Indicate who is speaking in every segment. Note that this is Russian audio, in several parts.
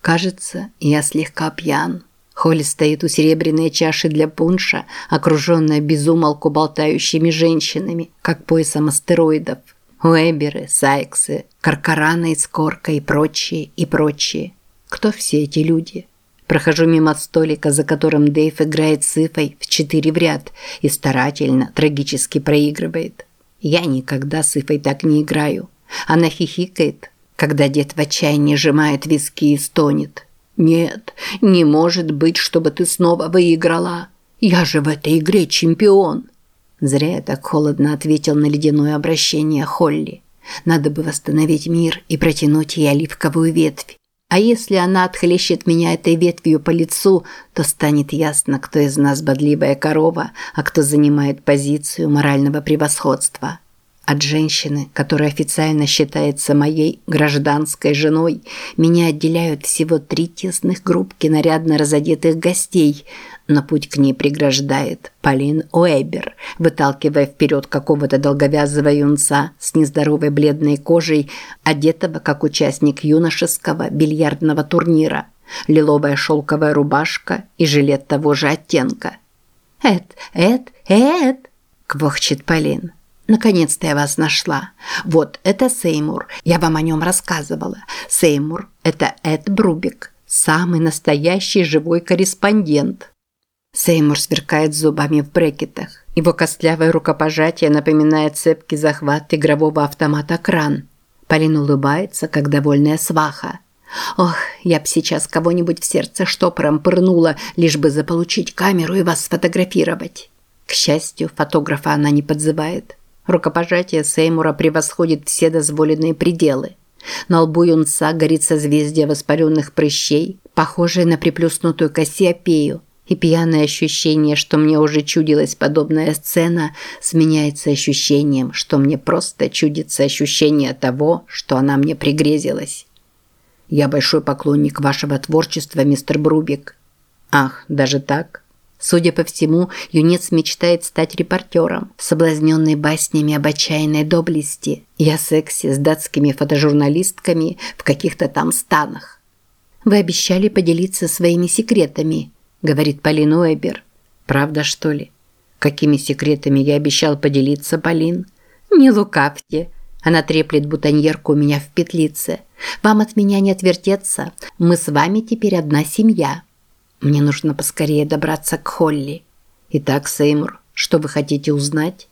Speaker 1: Кажется, я слегка пьян. Холли стоит у серебряной чаши для пунша, окруженная безумолку болтающими женщинами, как поясом астероидов. Уэберы, Сайксы, Каркараны из Корка и прочие, и прочие. Кто все эти люди? Прохожу мимо столика, за которым Дэйв играет с Ифой в четыре в ряд и старательно, трагически проигрывает. Я никогда с Ифой так не играю. Она хихикает, когда дед в отчаянии сжимает виски и стонет. «Нет, не может быть, чтобы ты снова выиграла. Я же в этой игре чемпион». Зря я так холодно ответил на ледяное обращение Холли. Надо бы восстановить мир и протянуть ей оливковую ветвь. А если она отхлещет меня этой ветвью по лицу, то станет ясно, кто из нас бодливая корова, а кто занимает позицию морального превосходства. От женщины, которая официально считается моей гражданской женой, меня отделяют всего три тесных группки нарядно разодетых гостей, но путь к ней преграждает Полин Уэбер, выталкивая вперед какого-то долговязого юнца с нездоровой бледной кожей, одетого как участник юношеского бильярдного турнира, лиловая шелковая рубашка и жилет того же оттенка. «Эд, Эд, Эд!» – квохчет Полин. Наконец-то я вас нашла. Вот, это Сеймур. Я вам о нем рассказывала. Сеймур – это Эд Брубик, самый настоящий живой корреспондент. Сеймур сверкает зубами в брекетах. Его костлявое рукопожатие напоминает цепкий захват игрового автомата «Кран». Полин улыбается, как довольная сваха. «Ох, я б сейчас кого-нибудь в сердце штопором пырнула, лишь бы заполучить камеру и вас сфотографировать». К счастью, фотографа она не подзывает. Рукопожатие Сеймура превосходит все дозволенные пределы. На лбу юнца горит созвездие воспаленных прыщей, похожее на приплюснутую Кассиопею, и пьяное ощущение, что мне уже чудилась подобная сцена, сменяется ощущением, что мне просто чудится ощущение того, что она мне пригрезилась. Я большой поклонник вашего творчества, мистер Брубик. Ах, даже так? Судя по всему, юнец мечтает стать репортером, соблазненный баснями об отчаянной доблести и о сексе с датскими фотожурналистками в каких-то там станах. «Вы обещали поделиться своими секретами», – говорит Полин Уэбер. «Правда, что ли? Какими секретами я обещал поделиться, Полин?» «Не лукавьте», она треплет бутоньерку у меня в петлице. «Вам от меня не отвертеться. Мы с вами теперь одна семья». Мне нужно поскорее добраться к Холли. Итак, Сеймур, что вы хотите узнать?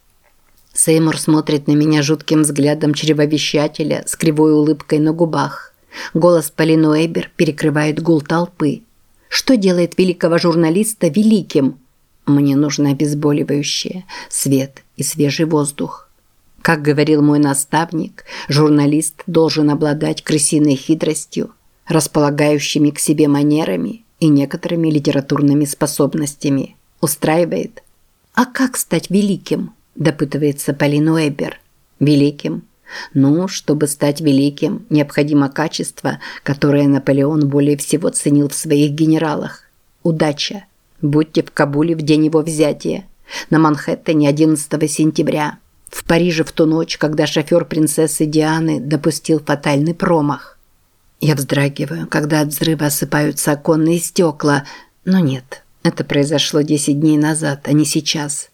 Speaker 1: Сеймур смотрит на меня жутким взглядом чревовещателя с кривой улыбкой на губах. Голос Полину Эйбер перекрывает гул толпы. Что делает великого журналиста великим? Мне нужно обезболивающее, свет и свежий воздух. Как говорил мой наставник, журналист должен обладать крысиной хитростью, располагающими к себе манерами и некоторыми литературными способностями. Устраивает? А как стать великим? допытывается Полин Уэбер. Великим? Ну, чтобы стать великим, необходимо качество, которое Наполеон более всего ценил в своих генералах. Удача. Будьте в Кабуле в день его взятия, на Манхэттене 11 сентября, в Париже в ту ночь, когда шофер принцессы Дианы допустил фатальный промах. Я вздрагиваю, когда от взрыва осыпаются оконные стекла, но нет, это произошло 10 дней назад, а не сейчас.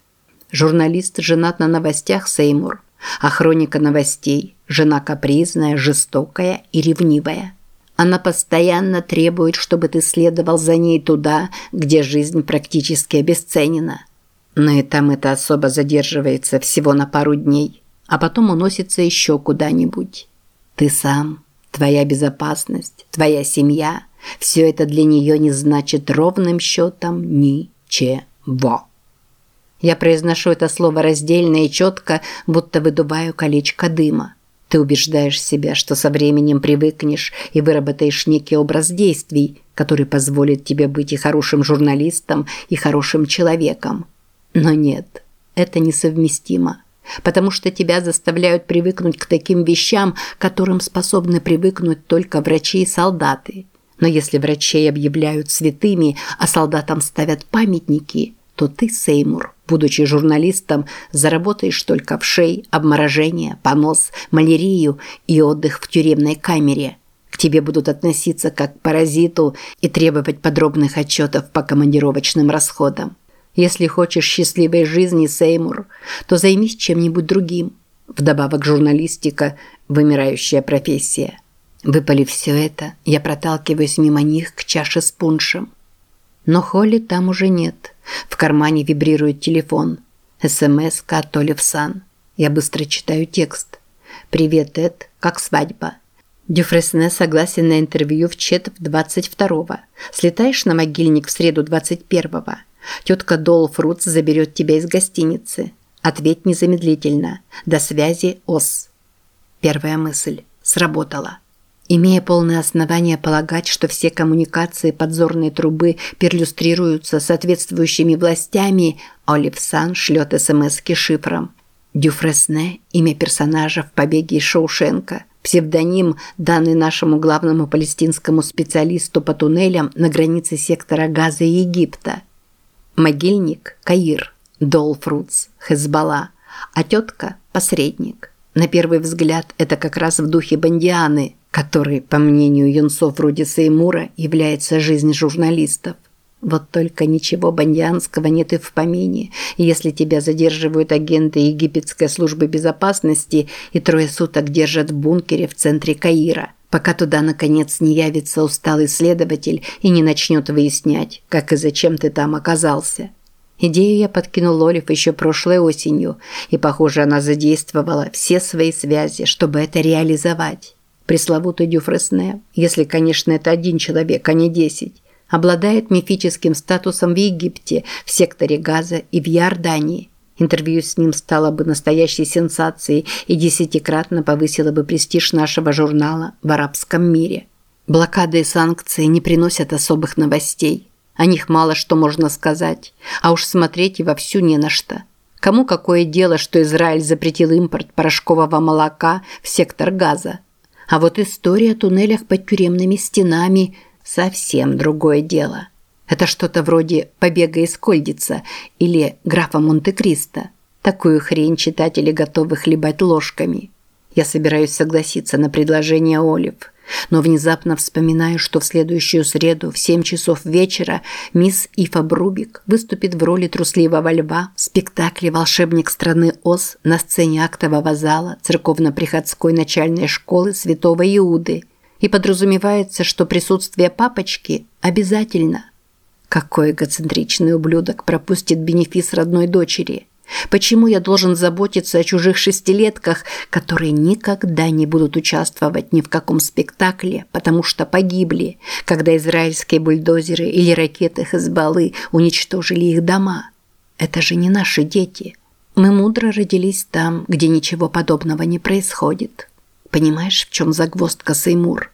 Speaker 1: Журналист женат на новостях Сеймур, а хроника новостей – жена капризная, жестокая и ревнивая. Она постоянно требует, чтобы ты следовал за ней туда, где жизнь практически обесценена. Но и там это особо задерживается всего на пару дней, а потом уносится еще куда-нибудь. Ты сам Твоя безопасность, твоя семья – все это для нее не значит ровным счетом ничего. Я произношу это слово раздельно и четко, будто выдуваю колечко дыма. Ты убеждаешь себя, что со временем привыкнешь и выработаешь некий образ действий, который позволит тебе быть и хорошим журналистом, и хорошим человеком. Но нет, это несовместимо потому что тебя заставляют привыкнуть к таким вещам, которым способны привыкнуть только врачи и солдаты. Но если врачей объявляют святыми, а солдатам ставят памятники, то ты, Сеймур, будучи журналистом, заработаешь только в шей, обморожение, понос, малярию и отдых в тюремной камере. К тебе будут относиться как к паразиту и требовать подробных отчетов по командировочным расходам. Если хочешь счастливой жизни, Сеймур, то займись чем-нибудь другим. Вдобавок журналистика – вымирающая профессия. Выпалив все это, я проталкиваюсь мимо них к чаше с пуншем. Но Холли там уже нет. В кармане вибрирует телефон. СМС от Олив Сан. Я быстро читаю текст. «Привет, Эд. Как свадьба?» Дюфресне согласен на интервью в четверть 22-го. Слетаешь на могильник в среду 21-го. Тетка Дол заберет тебя из гостиницы. Ответь незамедлительно. До связи, ОС. Первая мысль. Сработала. Имея полное основание полагать, что все коммуникации подзорной трубы перлюстрируются соответствующими властями, Олив Сан шлет СМС-ки шифром. Дюфресне – имя персонажа в «Побеге из Шоушенка», псевдоним, данный нашему главному палестинскому специалисту по туннелям на границе сектора Газа и Египта. Могильник – Каир, Долфрутс, Хезбалла, а тетка – посредник. На первый взгляд это как раз в духе Бандианы, который, по мнению юнцов вроде Сеймура, является жизнь журналистов. Вот только ничего бандианского нет и в помине. Если тебя задерживают агенты египетской службы безопасности и трое суток держат в бункере в центре Каира, пока туда наконец не явится усталый следователь и не начнет выяснять, как и зачем ты там оказался. Идею я подкинул Олив еще прошлой осенью, и, похоже, она задействовала все свои связи, чтобы это реализовать. Пресловутый Дюфресне, если, конечно, это один человек, а не десять, обладает мифическим статусом в Египте, в секторе Газа и в Иордании. Интервью с ним стало бы настоящей сенсацией и десятикратно повысило бы престиж нашего журнала в арабском мире. Блокады и санкции не приносят особых новостей. О них мало что можно сказать, а уж смотреть и вовсю не на что. Кому какое дело, что Израиль запретил импорт порошкового молока в сектор Газа? А вот история о туннелях под тюремными стенами – совсем другое дело. Это что-то вроде «Побега из Кольдица» или «Графа Монте-Кристо». Такую хрень читатели готовы хлебать ложками. Я собираюсь согласиться на предложение Олив, но внезапно вспоминаю, что в следующую среду в 7 часов вечера мисс Ифа Брубик выступит в роли трусливого льва в спектакле «Волшебник страны Оз» на сцене актового зала церковно-приходской начальной школы Святого Иуды – и подразумевается, что присутствие папочки обязательно. Какой эгоцентричный ублюдок пропустит бенефис родной дочери? Почему я должен заботиться о чужих шестилетках, которые никогда не будут участвовать ни в каком спектакле, потому что погибли, когда израильские бульдозеры или ракеты Хезбаллы уничтожили их дома? Это же не наши дети. Мы мудро родились там, где ничего подобного не происходит. Понимаешь, в чем загвоздка, Сеймур?